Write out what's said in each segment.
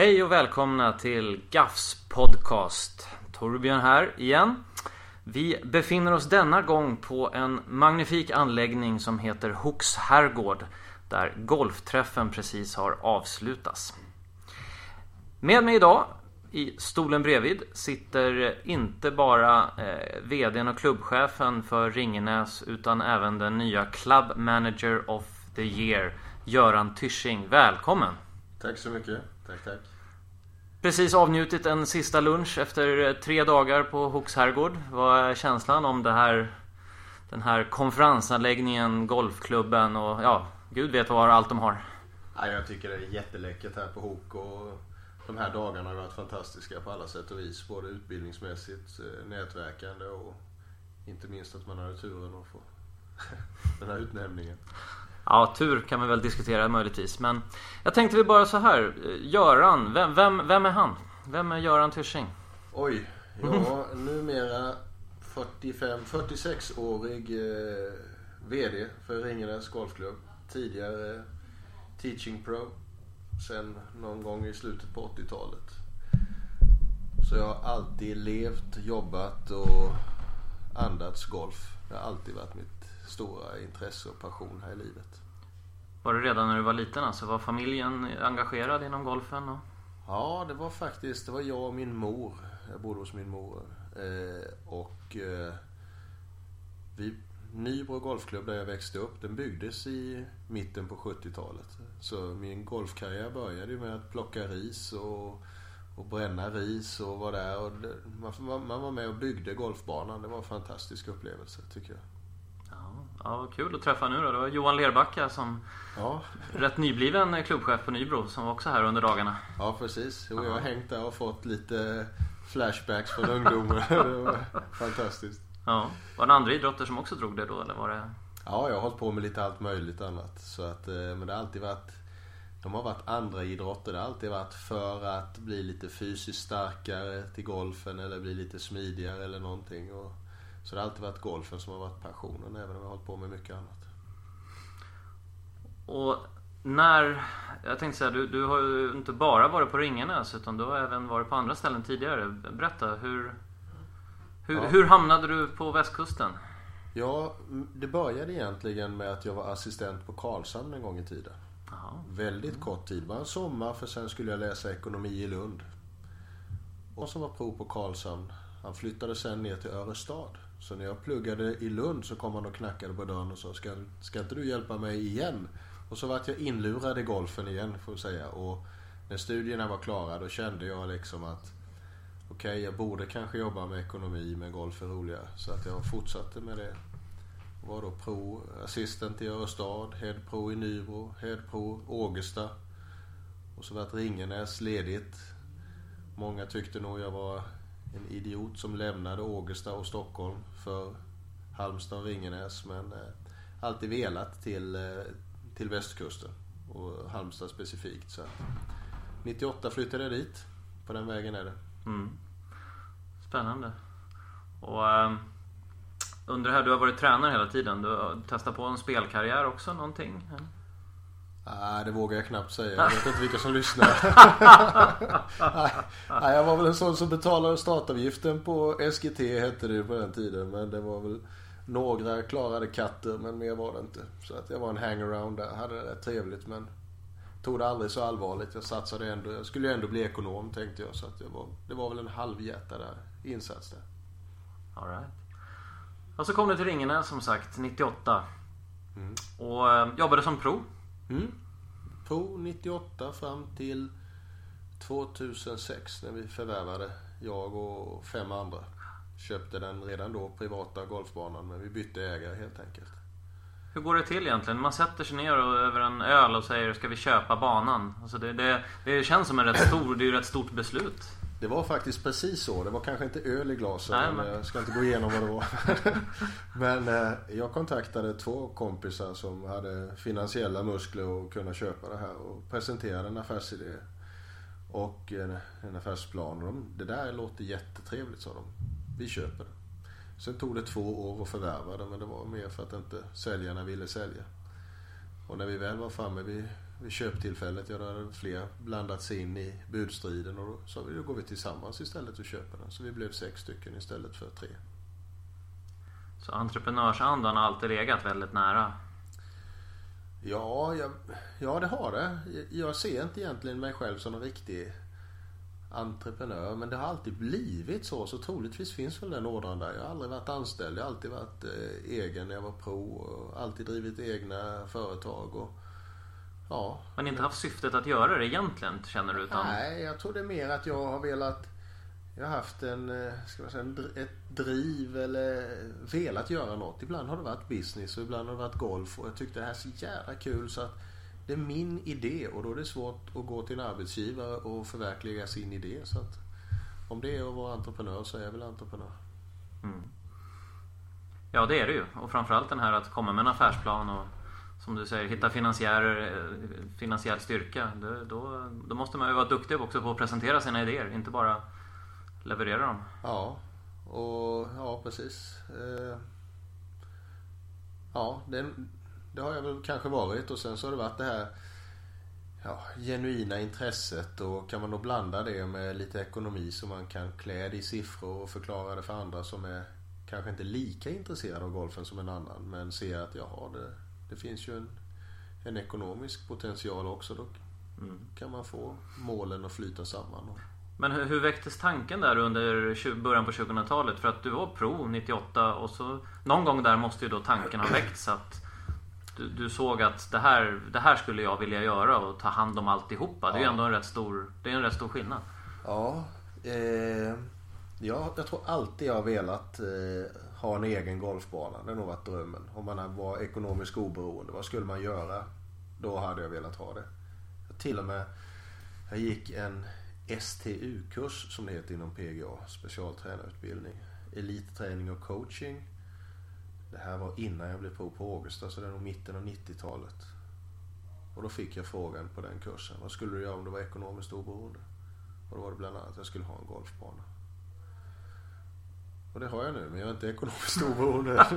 Hej och välkomna till GAFs podcast. Torbjörn här igen. Vi befinner oss denna gång på en magnifik anläggning som heter Hooks herrgård. Där golfträffen precis har avslutats. Med mig idag i stolen bredvid sitter inte bara eh, VDn och klubbchefen för Ringenäs utan även den nya Club Manager of the Year Göran Tysching. Välkommen! Tack så mycket. Tack, tack. Precis avnjutit en sista lunch efter eh, tre dagar på Hooks herrgård. Vad är känslan om det här Den här konferensanläggningen, golfklubben och ja, gud vet vad allt de har. Ja, jag tycker det är jätteläckert här på Hook och de här dagarna har varit fantastiska på alla sätt och vis. Både utbildningsmässigt, eh, nätverkande och inte minst att man har turen att få den här utnämningen. Ja, tur kan vi väl diskutera möjligtvis. Men jag tänkte vi bara så här. Eh, Göran, vem, vem, vem är han? Vem är Göran Tyrsing? Oj, ja numera 45, 46-årig eh, VD för Ringenäs Golfklubb. Tidigare eh, Teaching Pro. Sen någon gång i slutet på 80-talet. Så jag har alltid levt, jobbat och andats golf. Det har alltid varit mitt stora intresse och passion här i livet. Var det redan när du var liten alltså? Var familjen engagerad inom golfen? Och... Ja, det var faktiskt, det var jag och min mor. Jag bodde hos min mor. Eh, och eh, vi, Nybro Golfklubb där jag växte upp, den byggdes i mitten på 70-talet. Så min golfkarriär började ju med att plocka ris och, och bränna ris och vara där. Och det, man, man var med och byggde golfbanan. Det var en fantastisk upplevelse tycker jag. Ja, vad kul att träffa nu då. Det var Johan Lerbacka som ja. rätt nybliven klubbchef på Nybro som var också här under dagarna. Ja, precis. Jo, jag har hängt där och fått lite flashbacks från ungdomen. det var fantastiskt. Ja. Var det andra idrotter som också drog det då eller var det? Ja, jag har hållit på med lite allt möjligt annat. Så att, eh, men det har alltid varit de har varit andra idrotter. Det har alltid varit för att bli lite fysiskt starkare till golfen eller bli lite smidigare eller någonting. Och så det har alltid varit golfen som har varit passionen även om jag har hållit på med mycket annat. Och när, jag tänkte säga, du, du har ju inte bara varit på Ringenäs utan du har även varit på andra ställen tidigare. Berätta, hur, hur, ja. hur hamnade du på västkusten? Ja, det började egentligen med att jag var assistent på Karlshamn en gång i tiden. Aha. Väldigt mm. kort tid, bara en sommar för sen skulle jag läsa ekonomi i Lund. Och som var prov på Karlshamn. Han flyttade sen ner till Örestad. Så när jag pluggade i Lund så kom han och knackade på dörren och sa ska, ska inte du hjälpa mig igen? Och så vart jag inlurad i golfen igen får jag säga. Och när studierna var klara då kände jag liksom att okej, okay, jag borde kanske jobba med ekonomi men golf är roligare. Så att jag fortsatte med det. Var då pro assistent i Örestad, head pro i Nybro, head pro Ågesta. Och så vart Ringenäs ledigt. Många tyckte nog jag var en idiot som lämnade Ågesta och Stockholm för Halmstad och Ringenäs. Men eh, alltid velat till, eh, till västkusten och Halmstad specifikt. Så 98 flyttade jag dit. På den vägen är det. Mm. Spännande. Och eh, Undrar här, du har varit tränare hela tiden. Du har testat på en spelkarriär också någonting? Eller? Nej, det vågar jag knappt säga. Jag vet inte vilka som lyssnar. Nej, jag var väl en sån som betalade startavgiften på SGT hette det på den tiden. Men det var väl några klarade katter men mer var det inte. Så att jag var en hangaround där. Hade det rätt trevligt men tog det aldrig så allvarligt. Jag satsade ändå. Jag skulle ju ändå bli ekonom tänkte jag. Så att jag var, det var väl en halvhjärtad insats där. All right. Och så kom du till Ringenäs som sagt 98. Mm. Och eh, jobbade som pro. Mm. Pro 98 fram till 2006 när vi förvärvade, jag och fem andra. Köpte den redan då privata golfbanan men vi bytte ägare helt enkelt. Hur går det till egentligen? Man sätter sig ner och, över en öl och säger ska vi köpa banan? Alltså det, det, det känns som en rätt stor, det är ju ett rätt stort beslut. Det var faktiskt precis så. Det var kanske inte öl i glasen. Nej, men... Jag ska inte gå igenom vad det var. men eh, jag kontaktade två kompisar som hade finansiella muskler och kunna köpa det här och presenterade en affärsidé. Och en, affärsplan. De, det där låter jättetrevligt sa de. Vi köper det. Sen tog det två år att förvärva det men det var mer för att inte säljarna ville sälja. Och när vi väl var framme vid vid köptillfället. Ja, då hade fler blandats in i budstriden och då sa vi då går vi tillsammans istället och köper den. Så vi blev sex stycken istället för tre. Så entreprenörsandan har alltid legat väldigt nära? Ja, jag, ja det har det. Jag ser inte egentligen mig själv som en riktig entreprenör. Men det har alltid blivit så. Så troligtvis finns väl den ådran där. Jag har aldrig varit anställd. Jag har alltid varit eh, egen när jag var pro. Och alltid drivit egna företag. Och, ja. Men inte haft syftet att göra det egentligen känner du? Utan... Nej, jag tror det är mer att jag har velat jag har haft en, eh, ska man säga, ett driv eller velat göra något. Ibland har det varit business och ibland har det varit golf. Och jag tyckte det här är så jävla kul så att det är min idé och då är det svårt att gå till en arbetsgivare och förverkliga sin idé. Så att om det är att vara entreprenör så är jag väl entreprenör. Mm. Ja det är det ju. Och framförallt den här att komma med en affärsplan och som du säger hitta finansiärer, eh, finansiell styrka. Då, då, måste man ju vara duktig också på att presentera sina idéer. Inte bara leverera dem. Ja, och ja precis. Eh, ja, det, det har jag väl kanske varit och sen så har det varit det här ja, genuina intresset och kan man då blanda det med lite ekonomi så man kan klä det i siffror och förklara det för andra som är kanske inte lika intresserade av golfen som en annan men ser att jaha, det, det finns ju en, en ekonomisk potential också. Då mm. kan man få målen att flyta samman. Men hur, hur väcktes tanken där under början på 2000-talet? För att du var pro 98 och så någon gång där måste ju då tanken ha väckts att du, du, såg att det här, det här skulle jag vilja göra och ta hand om alltihopa. Ja. Det är ju ändå en rätt stor, det är en rätt stor skillnad. Ja, eh, ja jag tror alltid jag har velat eh, ha en egen golfbana. Det har nog varit drömmen. Om man var ekonomiskt oberoende, vad skulle man göra? Då hade jag velat ha det. Till och med, jag gick en STU-kurs som det heter inom PGA, specialtränarutbildning. Elitträning och coaching. Det här var innan jag blev prov på Augusta, så det är nog mitten av 90-talet. Och då fick jag frågan på den kursen. Vad skulle du göra om du var ekonomiskt oberoende? Och då var det bland annat att jag skulle ha en golfbana. Och det har jag nu, men jag är inte ekonomiskt oberoende.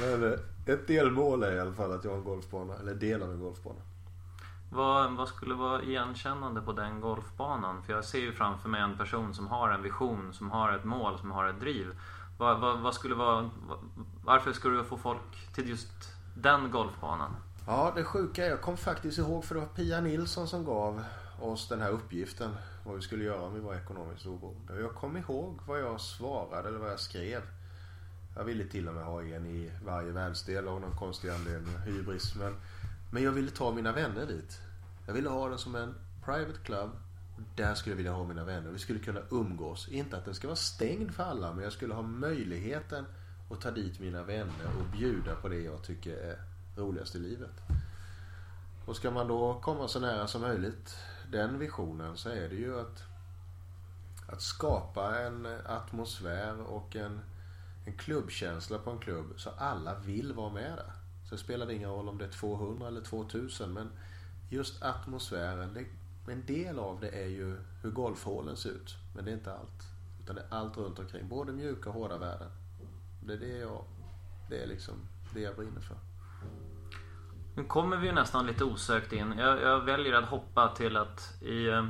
men eh, ett delmål är i alla fall att jag har en golfbana, eller del av en golfbana. Vad, vad skulle vara igenkännande på den golfbanan? För jag ser ju framför mig en person som har en vision, som har ett mål, som har ett driv. Vad, vad, vad skulle vara, varför skulle du få folk till just den golfbanan? Ja, det sjuka är, jag kom faktiskt ihåg för det var Pia Nilsson som gav oss den här uppgiften. Vad vi skulle göra om vi var ekonomiskt oberoende. Jag kom ihåg vad jag svarade eller vad jag skrev. Jag ville till och med ha en i varje världsdel av någon konstig anledning. Hybris. Men men jag ville ta mina vänner dit. Jag ville ha den som en private club. Där skulle jag vilja ha mina vänner. Vi skulle kunna umgås. Inte att den ska vara stängd för alla, men jag skulle ha möjligheten att ta dit mina vänner och bjuda på det jag tycker är roligast i livet. Och ska man då komma så nära som möjligt den visionen så är det ju att, att skapa en atmosfär och en, en klubbkänsla på en klubb så alla vill vara med där. Så det spelar ingen roll om det är 200 eller 2000 men just atmosfären, det, en del av det är ju hur golfhålen ser ut. Men det är inte allt. Utan det är allt runt omkring. Både mjuka och hårda värden. Det är det jag, det är liksom det jag brinner för. Nu kommer vi ju nästan lite osökt in. Jag, jag väljer att hoppa till att i eh,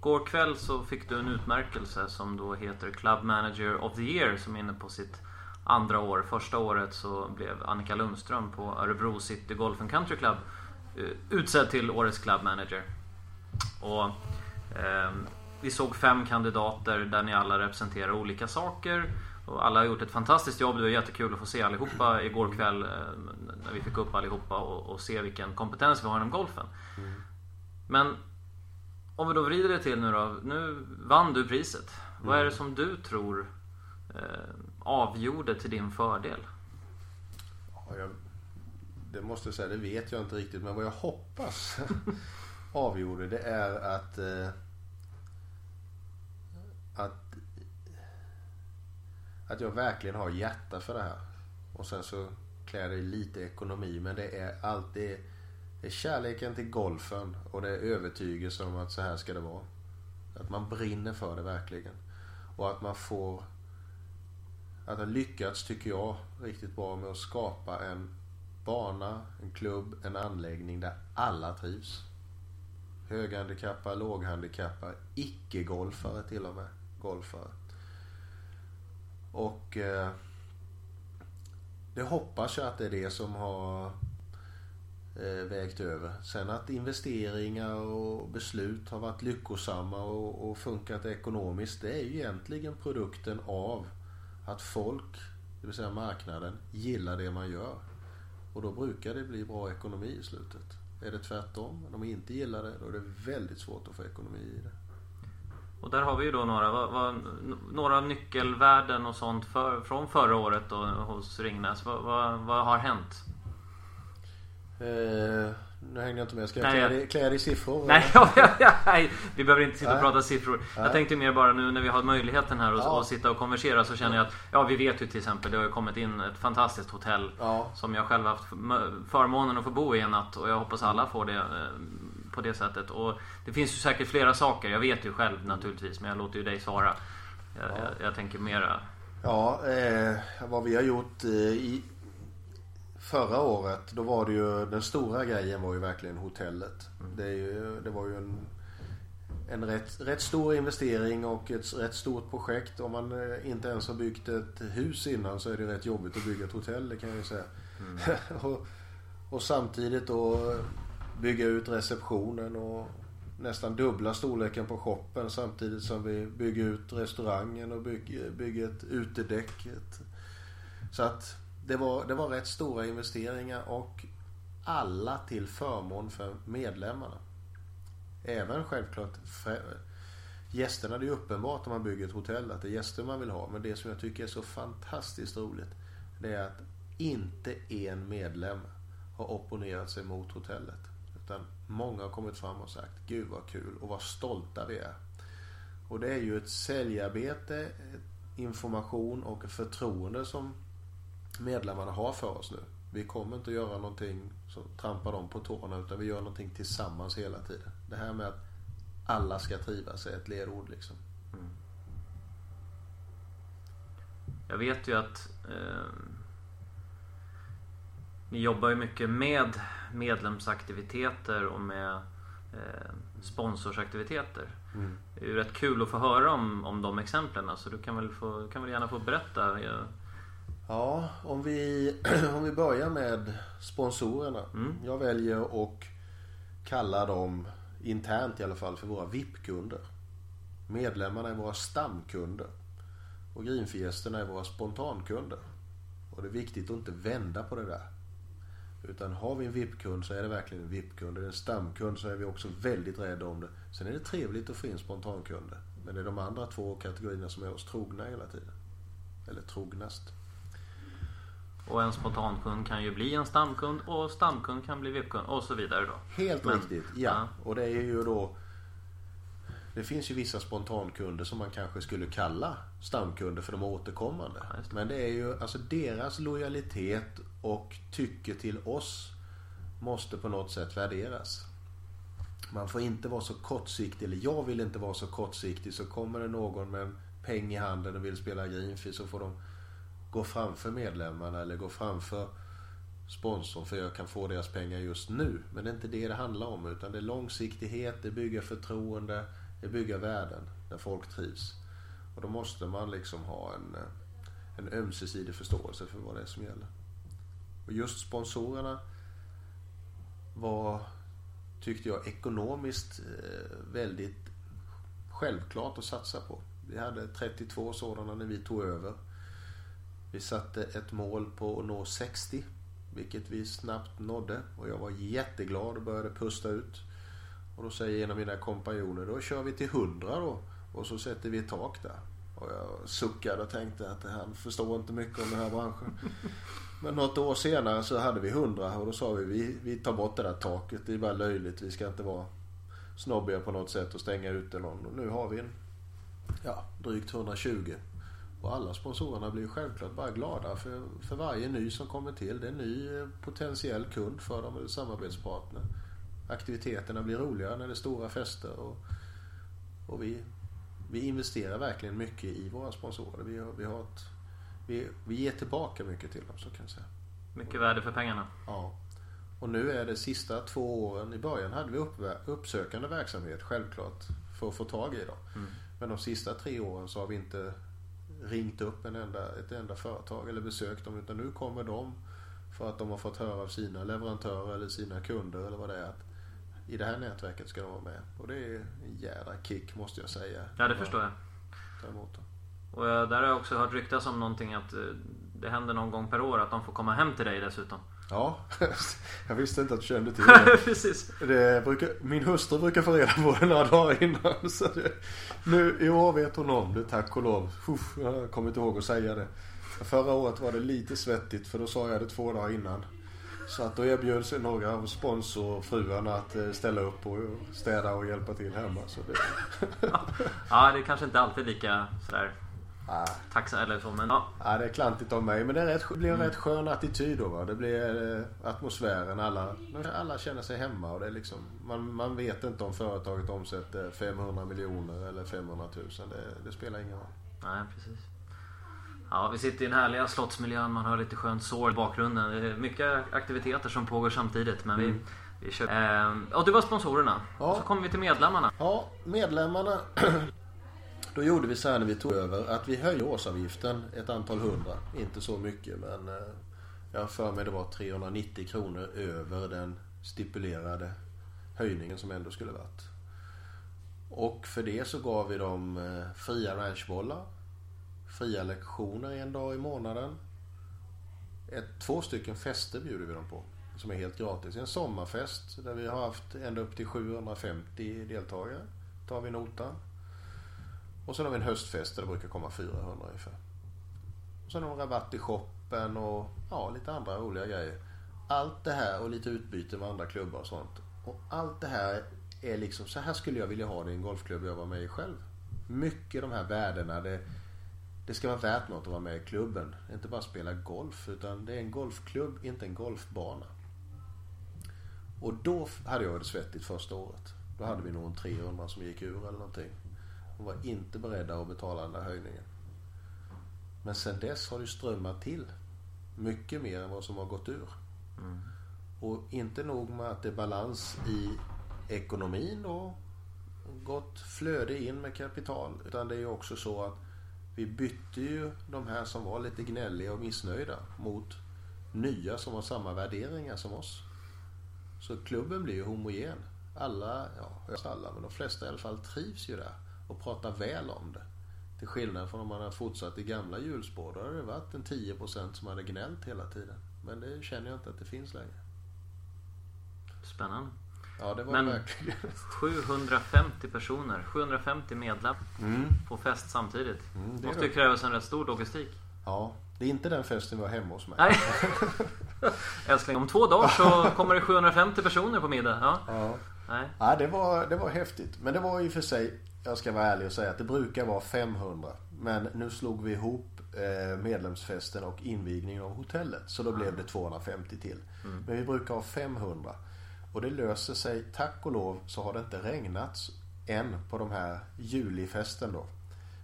går kväll så fick du en utmärkelse som då heter Club Manager of the Year som är inne på sitt andra år. Första året så blev Annika Lundström på Örebro City Golf and Country Club eh, utsedd till Årets Club Manager. Och, eh, vi såg fem kandidater där ni alla representerar olika saker. Och alla har gjort ett fantastiskt jobb. Det var jättekul att få se allihopa igår kväll eh, när vi fick upp allihopa och, och se vilken kompetens vi har inom golfen. Mm. Men om vi då vrider det till nu då. Nu vann du priset. Mm. Vad är det som du tror eh, avgjorde till din fördel? Ja, jag, det måste jag säga, det vet jag inte riktigt. Men vad jag hoppas avgjorde det är att eh, att att jag verkligen har hjärta för det här. Och sen så klär det i lite ekonomi. Men det är alltid det är kärleken till golfen och det är övertygelsen om att så här ska det vara. Att man brinner för det verkligen. Och att man får att ha lyckats, tycker jag, riktigt bra med att skapa en bana, en klubb, en anläggning där alla trivs. Höghandikappade, låghandikappade, icke-golfare till och med. Golfare. Och eh, det hoppas jag att det är det som har eh, vägt över. Sen att investeringar och beslut har varit lyckosamma och, och funkat ekonomiskt. Det är ju egentligen produkten av att folk, det vill säga marknaden, gillar det man gör. Och då brukar det bli bra ekonomi i slutet. Är det tvärtom, om de inte gillar det, då är det väldigt svårt att få ekonomi i det. Och där har vi ju då några, vad, vad, några nyckelvärden och sånt för, från förra året då hos Ringnäs. Vad, vad, vad har hänt? Eh, nu hängde jag inte med. Ska jag klä, dig, klä dig i siffror? Nej, ja, ja, nej, vi behöver inte sitta och prata siffror. Nej. Jag tänkte mer bara nu när vi har möjligheten här att ja. sitta och konversera så känner jag att Ja vi vet ju till exempel det har kommit in ett fantastiskt hotell ja. Som jag själv haft förmånen att få bo i en natt och jag hoppas alla får det eh, på det sättet. Och det finns ju säkert flera saker. Jag vet ju själv naturligtvis men jag låter ju dig svara. Jag, ja. jag, jag tänker mera Ja, eh, vad vi har gjort eh, i Förra året då var det ju den stora grejen var ju verkligen hotellet. Mm. Det, ju, det, var ju en, en rätt, rätt stor investering och ett rätt stort projekt. Om man eh, inte ens har byggt ett hus innan så är det rätt jobbigt att bygga ett hotell det kan jag ju säga. Mm. och, och, samtidigt då bygga ut receptionen och nästan dubbla storleken på shoppen samtidigt som vi bygger ut restaurangen och bygger, bygger ett utedäck. Så att det var, det var rätt stora investeringar och alla till förmån för medlemmarna. Även självklart gästerna. Det är uppenbart om man bygger ett hotell att det är gäster man vill ha. Men det som jag tycker är så fantastiskt roligt det är att inte en medlem har opponerat sig mot hotellet. Utan många har kommit fram och sagt Gud vad kul och vad stolta vi är. Och det är ju ett säljarbete, information och förtroende som medlemmarna har för oss nu. Vi kommer inte att göra någonting som trampar dem på tårna utan vi gör någonting tillsammans hela tiden. Det här med att alla ska trivas är ett ledord liksom. Mm. Jag vet ju att eh, ni jobbar ju mycket med medlemsaktiviteter och med eh, sponsorsaktiviteter. Mm. Det är ju rätt kul att få höra om, om de exemplen så du kan väl, få, kan väl gärna få berätta. Ja, om vi, om vi börjar med sponsorerna. Mm. Jag väljer att kalla dem internt i alla fall för våra VIP-kunder. Medlemmarna är våra stamkunder. Och Greenfiesterna är våra spontankunder. Och det är viktigt att inte vända på det där. Utan har vi en VIP-kund så är det verkligen en VIP-kund. Är det en stamkund så är vi också väldigt rädda om det. Sen är det trevligt att få in spontankunder. Men det är de andra två kategorierna som är oss trogna hela tiden. Eller trognast. Och en spontankund kan ju bli en stamkund och stamkund kan bli VIP-kund och så vidare då. Helt Men, riktigt, ja. ja. Och det är ju då Det finns ju vissa spontankunder som man kanske skulle kalla stamkunder för de återkommande. Ja, det. Men det är ju alltså deras lojalitet och tycke till oss måste på något sätt värderas. Man får inte vara så kortsiktig, eller jag vill inte vara så kortsiktig så kommer det någon med en peng i handen och vill spela Greenfee så får de gå framför medlemmarna eller gå framför sponsorn för jag kan få deras pengar just nu. Men det är inte det det handlar om utan det är långsiktighet, det bygger förtroende, det bygger värden där folk trivs. Och då måste man liksom ha en, en ömsesidig förståelse för vad det är som gäller. Och just sponsorerna var, tyckte jag, ekonomiskt eh, väldigt självklart att satsa på. Vi hade 32 sådana när vi tog över. Vi satte ett mål på att nå 60. Vilket vi snabbt nådde. Och jag var jätteglad och började pusta ut. Och då säger en av mina kompanjoner, då kör vi till 100 då. Och så sätter vi ett tak där. Och jag suckade och tänkte att han förstår inte mycket om den här branschen. Men något år senare så hade vi 100 och då sa vi, vi, vi tar bort det där taket. Det är bara löjligt. Vi ska inte vara snobbiga på något sätt och stänga ute någon. Och nu har vi en, ja, drygt 120. Och alla sponsorerna blir självklart bara glada för, för varje ny som kommer till. Det är en ny eh, potentiell kund för dem eller samarbetspartner. Aktiviteterna blir roligare när det är stora fester och, och vi, vi investerar verkligen mycket i våra sponsorer. Vi, har, vi, har ett, vi, vi ger tillbaka mycket till dem så kan jag säga. Mycket värde för pengarna. Ja. Och nu är det sista två åren. I början hade vi upp, uppsökande verksamhet självklart. För att få tag i dem. Mm. Men de sista tre åren så har vi inte ringt upp en enda, ett enda företag eller besökt dem. Utan nu kommer de för att de har fått höra av sina leverantörer eller sina kunder eller vad det är. Att I det här nätverket ska de vara med. Och det är en jädra kick måste jag säga. Ja det förstår jag. Och där har jag också hört ryktas om någonting att eh, det händer någon gång per år att de får komma hem till dig dessutom. Ja, jag visste inte att du kände till det. Precis. det brukar, min hustru brukar få reda på det några dagar innan. Så det, nu i år vet hon om det, tack och lov. Uff, jag har kommit ihåg att säga det. Förra året var det lite svettigt för då sa jag det två dagar innan. Så att då erbjöd sig några av sponsorfruarna att eh, ställa upp och städa och hjälpa till hemma. Så det... ja, det är kanske inte alltid lika sådär Ah. Tacksam eller så men ja. ja. det är klantigt av mig men det, rätt, blir en mm. rätt skön attityd då va. Det blir eh, atmosfären. Alla, alla känner sig hemma och det är liksom man, man vet inte om företaget omsätter 500 miljoner eller 500 000. Det, det spelar ingen roll. Nej precis. Ja, vi sitter i den härliga slottsmiljön. Man hör lite skönt sår i bakgrunden. Det är mycket aktiviteter som pågår samtidigt. Men vi, mm. vi kör. Eh, och det var sponsorerna. Ja. Så kommer vi till medlemmarna. Ja, medlemmarna. Då gjorde vi så här när vi tog över att vi höjde årsavgiften ett antal hundra. Inte så mycket men eh, jag har för mig det var 390 kronor över den stipulerade höjningen som ändå skulle varit. Och för det så gav vi dem eh, fria ranchbollar, fria lektioner en dag i månaden. Ett, två stycken fester bjuder vi dem på. Som är helt gratis. En sommarfest där vi har haft ända upp till 750 deltagare. Tar vi notan. Och sen har vi en höstfest där det brukar komma 400 ungefär. Och sen har vi rabatt i shoppen och ja, lite andra roliga grejer. Allt det här och lite utbyte med andra klubbar och sånt. Och allt det här är liksom, så här skulle jag vilja ha det i en golfklubb jag var med i själv. Mycket de här värdena. Det, det ska vara värt något att vara med i klubben. Inte bara spela golf utan det är en golfklubb, inte en golfbana. Och då hade jag det svettigt första året. Då hade vi nog en 300 som gick ur eller någonting. De var inte beredda att betala den där höjningen. Men sen dess har det strömmat till. Mycket mer än vad som har gått ur. Mm. Och inte nog med att det är balans i ekonomin då. Gott flöde in med kapital. Utan det är ju också så att vi bytte ju de här som var lite gnälliga och missnöjda mot nya som har samma värderingar som oss. Så klubben blir ju homogen. Alla, ja, alla, men de flesta i alla fall trivs ju där och pratar väl om det. Till skillnad från om man hade fortsatt i gamla hjulspår. Då hade det varit en 10% som hade gnällt hela tiden. Men det känner jag inte att det finns längre. Spännande. Ja, det var Men verkligen. 750 personer, 750 medlemmar mm. på fest samtidigt. Mm, det måste ju krävas en rätt stor logistik. Ja, det är inte den festen vi har hemma hos mig. Nej. Älskling, om två dagar så kommer det 750 personer på middag. Ja. ja. Nej. Ja, det var, det var häftigt. Men det var i och för sig jag ska vara ärlig och säga att det brukar vara 500. Men nu slog vi ihop eh, medlemsfesten och invigningen av hotellet. Så då blev det 250 till. Mm. Men vi brukar ha 500. Och det löser sig, tack och lov, så har det inte regnat än på de här julifesten då.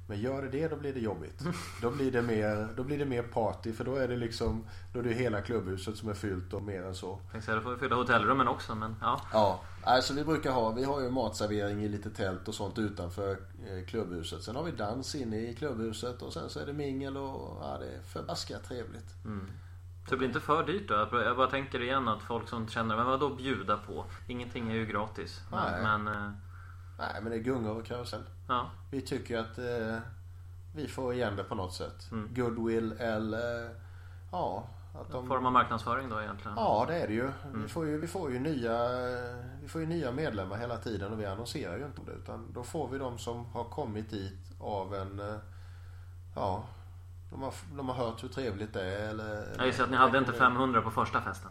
Men gör det det då blir det jobbigt. Då blir det mer, då blir det mer party för då är det liksom Då är det hela klubbhuset som är fyllt och mer än så. Säga, då får vi fylla hotellrummen också men ja. Ja, alltså vi brukar ha, vi har ju matservering i lite tält och sånt utanför eh, klubbhuset. Sen har vi dans inne i klubbhuset och sen så är det mingel och ja det är förbaskat trevligt. Mm. Så det blir inte för dyrt då? Jag bara tänker igen att folk som känner, men vadå bjuda på? Ingenting är ju gratis. Nej. Men, eh, Nej men det gungar och karusell. Ja. Vi tycker att eh, vi får igen det på något sätt. Mm. Goodwill eller ja. Att de... Form av marknadsföring då egentligen? Ja det är det ju. Mm. Vi, får ju vi får ju nya Vi får ju nya medlemmar hela tiden och vi annonserar ju inte om det. Utan då får vi de som har kommit dit av en eh, Ja de har, de har hört hur trevligt det är eller... Jag gissar att ni hade inte 500 på första festen?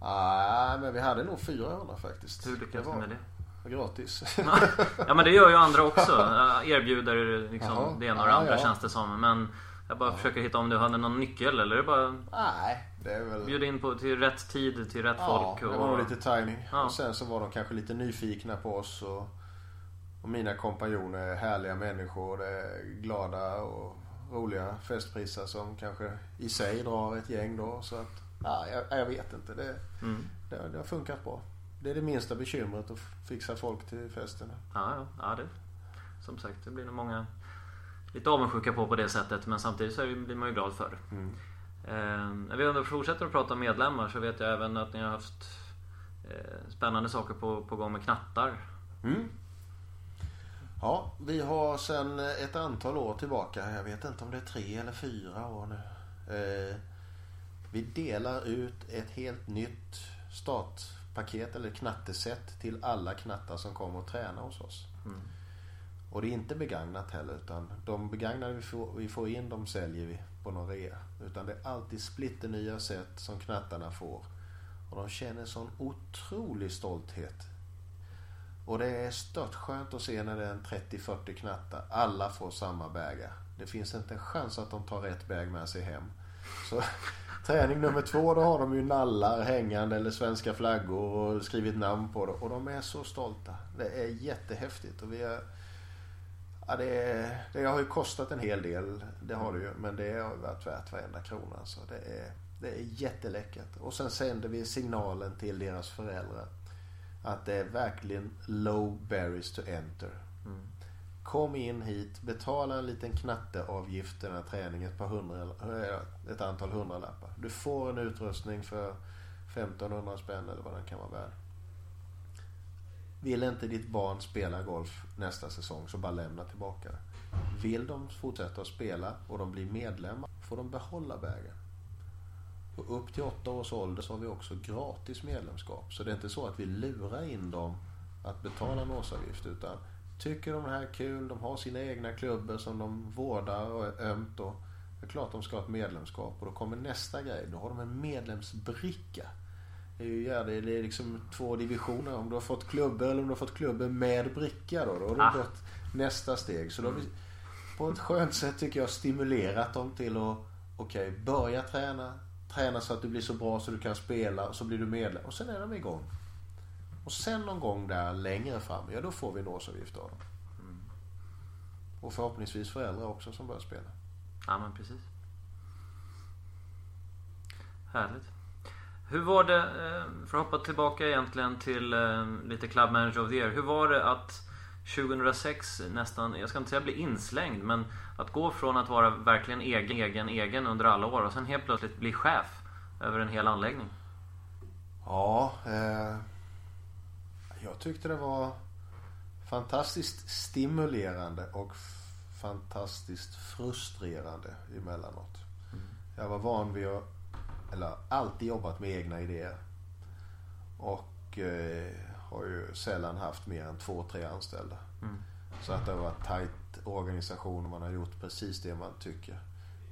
Nej men vi hade nog 400 faktiskt. Hur lyckades ni med det? gratis. ja men det gör ju andra också. Erbjuder liksom det ena och det andra ja. känns det som. Men jag bara ja. försöker hitta om du hade någon nyckel eller är det bara... Nej, det är väl... Bjuda in på, till rätt tid, till rätt ja, folk. Och... det var nog lite timing. Ja. Och sen så var de kanske lite nyfikna på oss. Och, och mina kompanjoner är härliga människor. Och är glada och roliga festpriser som kanske i sig drar ett gäng då. Så att, ja, jag, jag vet inte. Det, mm. det, det har funkat bra. Det är det minsta bekymret att fixa folk till festen. Ja, ja, ja det, som sagt det blir nog många lite avundsjuka på på det sättet. Men samtidigt så blir man ju glad för det. Mm. Eh, när vi ändå fortsätter att prata om medlemmar så vet jag även att ni har haft eh, spännande saker på, på gång med knattar. Mm. Ja, vi har sedan ett antal år tillbaka, jag vet inte om det är tre eller fyra år nu. Eh, vi delar ut ett helt nytt startpaket eller knattesätt till alla knattar som kommer och tränar hos oss. Mm. Och det är inte begagnat heller utan de begagnade vi får, vi får in de säljer vi på någon rea. Utan det är alltid splitternya sätt som knattarna får. Och de känner sån otrolig stolthet. Och det är stört skönt att se när det är en 30-40 knattar. Alla får samma bägar. Det finns inte en chans att de tar rätt bäg med sig hem. Så träning nummer två då har de ju nallar hängande eller svenska flaggor och skrivit namn på det. Och de är så stolta. Det är jättehäftigt. Och vi är Ja, det, det har ju kostat en hel del. Det har det ju. Men det har varit värt varenda krona. Så det är, det är jätteläckert. Och sen sänder vi signalen till deras föräldrar. Att det är verkligen low berries to enter. Mm. Kom in hit, betala en liten knatteavgift den här träningen, ett, par hundra, ett antal hundralappar. Du får en utrustning för 1500 spänn eller vad den kan vara värd. Vill inte ditt barn spela golf nästa säsong så bara lämna tillbaka det. Vill de fortsätta att spela och de blir medlemmar får de behålla bägen. Och upp till åtta års ålder så har vi också gratis medlemskap. Så det är inte så att vi lurar in dem att betala en årsavgift utan tycker de det här är kul, de har sina egna klubbor som de vårdar och är ömt och det är klart de ska ha ett medlemskap och då kommer nästa grej. Då har de en medlemsbricka det är ju ja, det är liksom två divisioner. Om du har fått klubbor eller om du har fått klubbor med bricka då. Då har du ah. gått nästa steg. Så då har vi på ett skönt sätt tycker jag stimulerat dem till att okej, okay, börja träna. Träna så att du blir så bra så du kan spela och så blir du medlem. Och sen är de igång. Och sen någon gång där längre fram, ja då får vi en årsavgift av dem. Mm. Och förhoppningsvis föräldrar också som börjar spela. Ja men precis. Härligt. Hur var det, eh, för att hoppa tillbaka egentligen till eh, lite Club Manager of the Year. Hur var det att 2006 nästan, jag ska inte säga bli inslängd, men att gå från att vara verkligen egen, egen, egen under alla år och sen helt plötsligt bli chef över en hel anläggning? Ja, eh, jag tyckte det var fantastiskt stimulerande och fantastiskt frustrerande emellanåt. Mm. Jag var van vid att eller alltid jobbat med egna idéer. Och eh, har ju sällan haft mer än två, tre anställda. Mm. Så att det har varit tajt organisation och man har gjort precis det man tycker.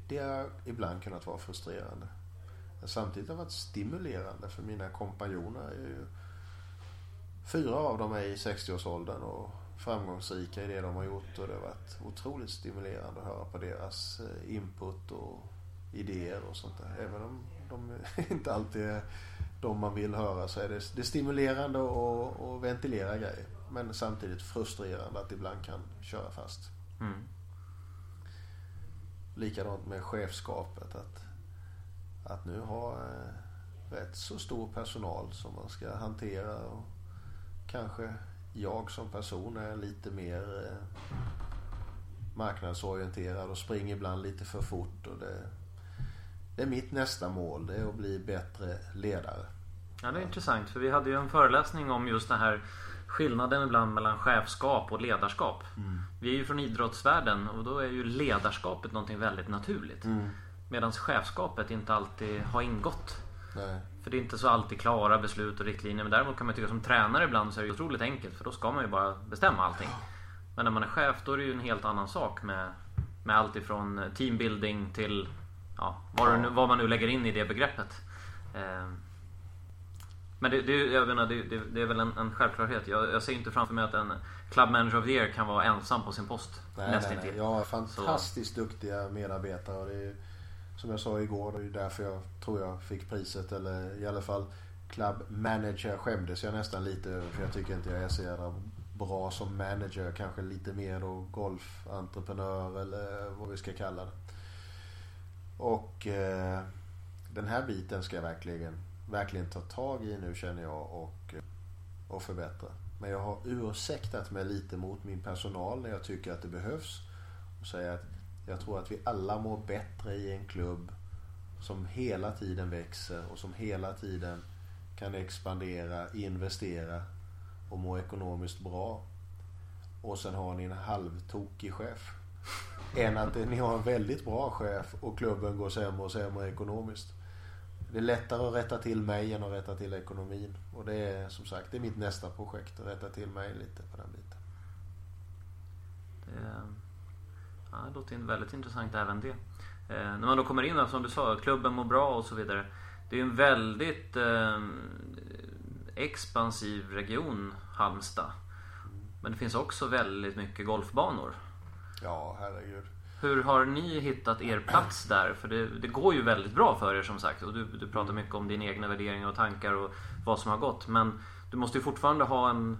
Det har ibland kunnat vara frustrerande. Men samtidigt har det varit stimulerande för mina kompanjoner är ju Fyra av dem är i 60-årsåldern och framgångsrika i det de har gjort och det har varit otroligt stimulerande att höra på deras eh, input och idéer och sånt där. Även om de inte alltid är de man vill höra så är det, det är stimulerande att ventilera grejer. Men samtidigt frustrerande att ibland kan köra fast. Mm. Likadant med chefskapet. Att, att nu ha eh, rätt så stor personal som man ska hantera. Och kanske jag som person är lite mer eh, marknadsorienterad och springer ibland lite för fort. Och det, det är mitt nästa mål. Det är att bli bättre ledare. Ja, det är intressant. För vi hade ju en föreläsning om just den här skillnaden ibland mellan chefskap och ledarskap. Mm. Vi är ju från idrottsvärlden och då är ju ledarskapet någonting väldigt naturligt. Mm. Medan chefskapet inte alltid har ingått. Nej. För det är inte så alltid klara beslut och riktlinjer. Men däremot kan man tycka som tränare ibland så är det otroligt enkelt. För då ska man ju bara bestämma allting. Men när man är chef då är det ju en helt annan sak med, med allt ifrån teambuilding till ja, vad, nu, vad, man nu lägger in i det begreppet. Eh, men det, det, jag menar, det, det, det är väl en, en självklarhet. Jag, jag ser inte framför mig att en Club Manager of the Year kan vara ensam på sin post. Nej, nej, nej. Jag har fantastiskt Så. duktiga medarbetare. Det är, som jag sa igår, det är därför jag tror jag fick priset. Eller i alla fall Club Manager skämdes jag nästan lite För jag tycker inte jag är så jävla bra som manager, kanske lite mer då golfentreprenör eller vad vi ska kalla det. Och eh, den här biten ska jag verkligen, verkligen ta tag i nu känner jag och, och förbättra. Men jag har ursäktat mig lite mot min personal när jag tycker att det behövs. Och säga att jag tror att vi alla mår bättre i en klubb som hela tiden växer och som hela tiden kan expandera, investera och må ekonomiskt bra. Och sen har ni en halvtokig chef. Än att ni har en väldigt bra chef och klubben går sämre och sämre ekonomiskt. Det är lättare att rätta till mig än att rätta till ekonomin. Och det är som sagt, det är mitt nästa projekt. Att rätta till mig lite på den biten. Det, ja, det låter väldigt intressant även det. Eh, när man då kommer in, som du sa, klubben mår bra och så vidare. Det är ju en väldigt eh, expansiv region, Halmstad. Men det finns också väldigt mycket golfbanor. Ja, herregud. Hur har ni hittat er plats där? För det, det, går ju väldigt bra för er som sagt. Och du, du pratar mycket om dina egna värderingar och tankar och vad som har gått. Men du måste ju fortfarande ha en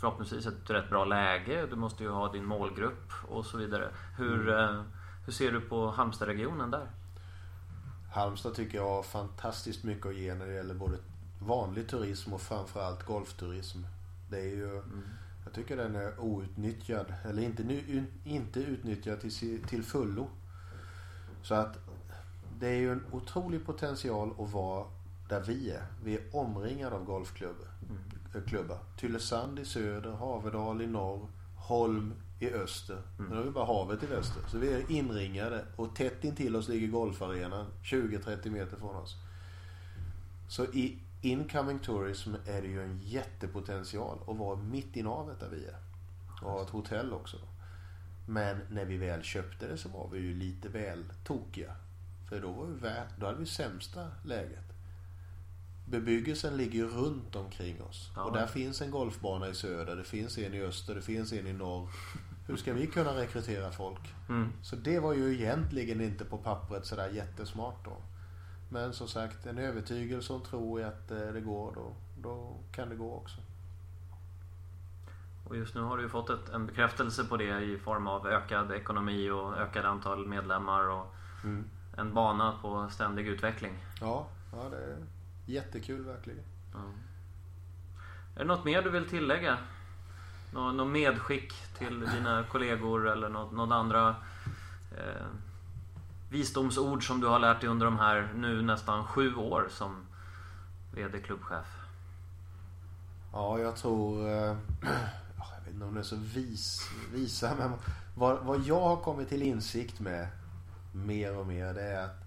förhoppningsvis ett rätt bra läge. Du måste ju ha din målgrupp och så vidare. Hur, mm. Eh, hur ser du på Halmstadregionen där? Halmstad tycker jag har fantastiskt mycket att ge när det gäller både vanlig turism och framförallt golfturism. Det är ju mm. Jag tycker den är outnyttjad. Eller inte, inte utnyttjad till, till fullo. Så att det är ju en otrolig potential att vara där vi är. Vi är omringade av golfklubbar. Mm. Klubbar. Tylösand i söder, Haverdal i norr, Holm i öster. Mm. Nu har vi bara havet i väster. Så vi är inringade och tätt intill oss ligger golfarenan 20-30 meter från oss. Så i incoming tourism är det ju en jättepotential att vara mitt i navet där vi är. Och ha ett hotell också. Men när vi väl köpte det så var vi ju lite väl tokiga. För då, var vi, då hade vi sämsta läget. Bebyggelsen ligger ju runt omkring oss. Ja. Och där finns en golfbana i söder, det finns en i öster, det finns en i norr. Hur ska vi kunna rekrytera folk? Mm. Så det var ju egentligen inte på pappret sådär jättesmart då. Men som sagt, en övertygelse och tro i att eh, det går, då, då kan det gå också. Och just nu har du ju fått ett, en bekräftelse på det i form av ökad ekonomi och ökad antal medlemmar och mm. en bana på ständig utveckling. Ja, ja det är jättekul verkligen. Ja. Är det något mer du vill tillägga? Nå, något medskick till dina kollegor eller något, något andra eh, visdomsord som du har lärt dig under de här nu nästan sju år som VD klubbchef? Ja, jag tror... Eh, jag vet inte om det är så vis, visa, men vad, vad jag har kommit till insikt med mer och mer det är att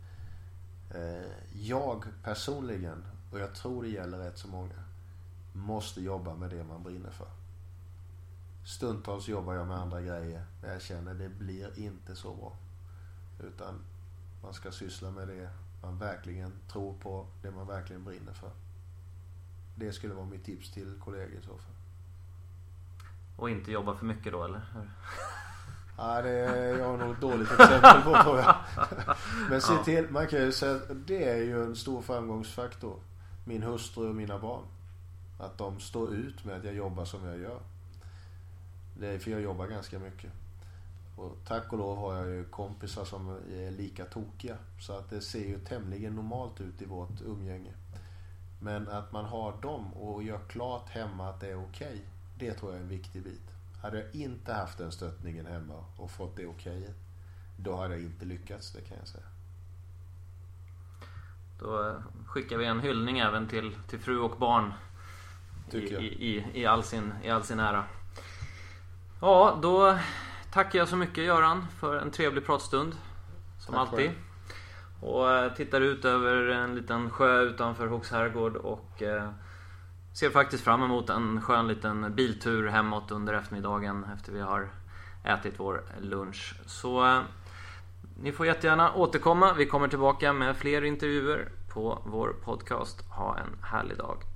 eh, jag personligen, och jag tror det gäller rätt så många, måste jobba med det man brinner för. Stundtals jobbar jag med andra grejer, men jag känner det blir inte så bra. Utan man ska syssla med det man verkligen tror på, det man verkligen brinner för. Det skulle vara mitt tips till kollegor i så fall. Och inte jobba för mycket då eller? Ja, det är jag har nog ett dåligt exempel på tror jag. Men se till, man kan ju säga att det är ju en stor framgångsfaktor. Min hustru och mina barn. Att de står ut med att jag jobbar som jag gör. Det är för jag jobbar ganska mycket. Och tack och lov har jag ju kompisar som är lika tokiga. Så att det ser ju tämligen normalt ut i vårt umgänge. Men att man har dem och gör klart hemma att det är okej. Okay, det tror jag är en viktig bit. Hade jag inte haft den stöttningen hemma och fått det okej. Okay, då hade jag inte lyckats, det kan jag säga. Då skickar vi en hyllning även till, till fru och barn. I, i, i, all sin, I all sin ära. Ja, då tackar jag så mycket Göran för en trevlig pratstund. Som Tack alltid. Och eh, tittar ut över en liten sjö utanför Hooks herrgård och eh, ser faktiskt fram emot en skön liten biltur hemåt under eftermiddagen efter vi har ätit vår lunch. Så eh, ni får jättegärna återkomma. Vi kommer tillbaka med fler intervjuer på vår podcast. Ha en härlig dag.